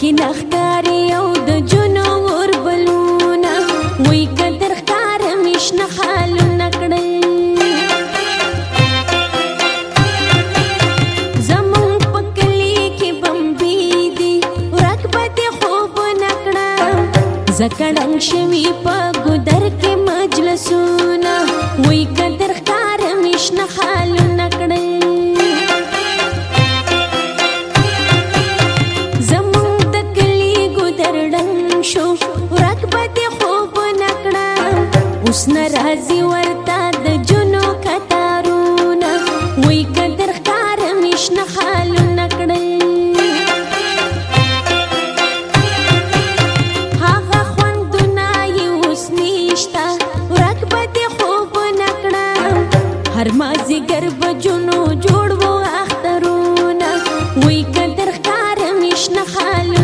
کې نخکاری او د جنو ور بلونه وای کدر ښکار مشنه حال نکړل زمون پکلی کې بمبي دي رکبته خوب نکړه زکړنګ شوی په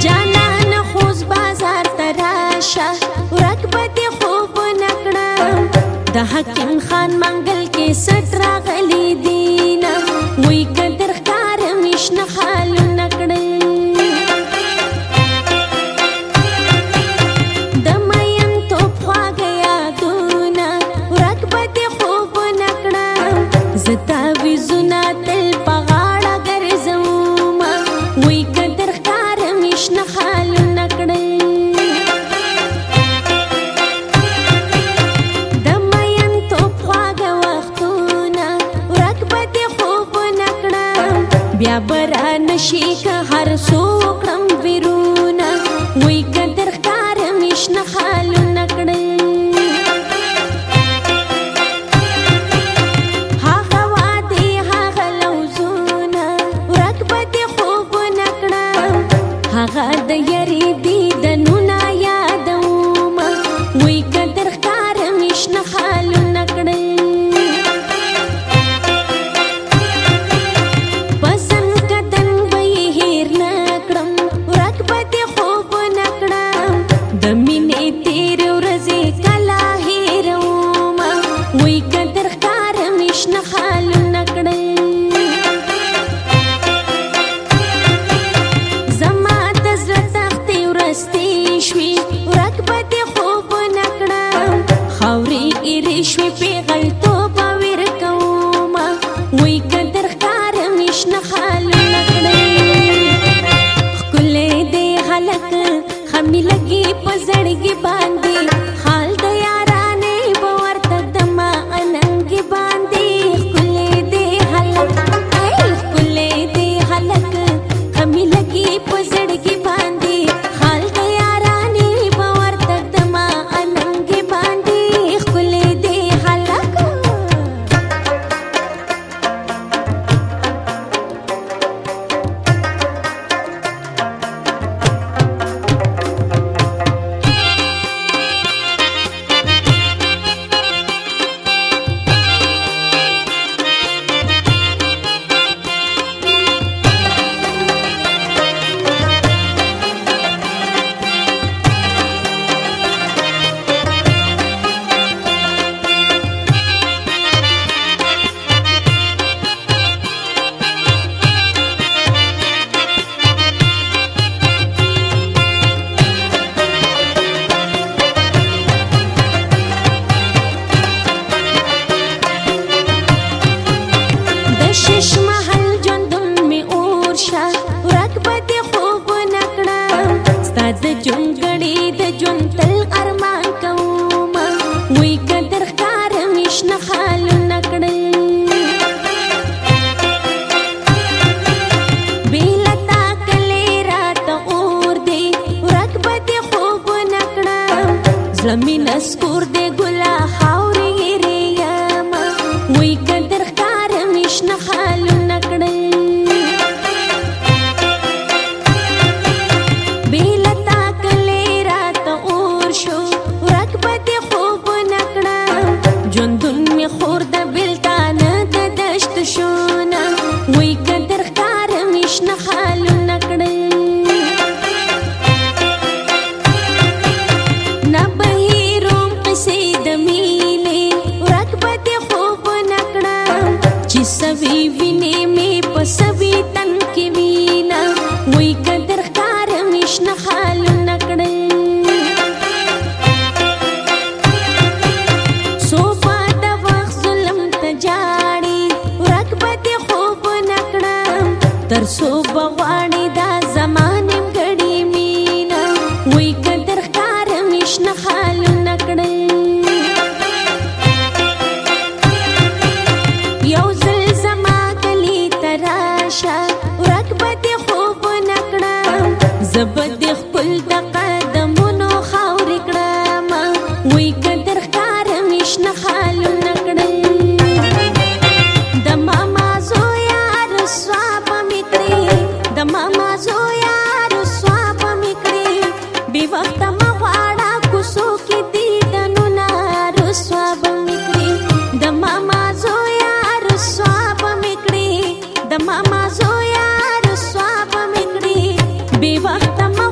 جانان خوز بازار تراشه ورک به دې خوب نکړم د حکیم خان منګ शेख हर सो خلک خمی لګي په زړګي باندې ترسو بغواړي دا زمانه غړي مینا وای کتر ښکار مشنه خال نکړي یو زل زما کلی تراشه mata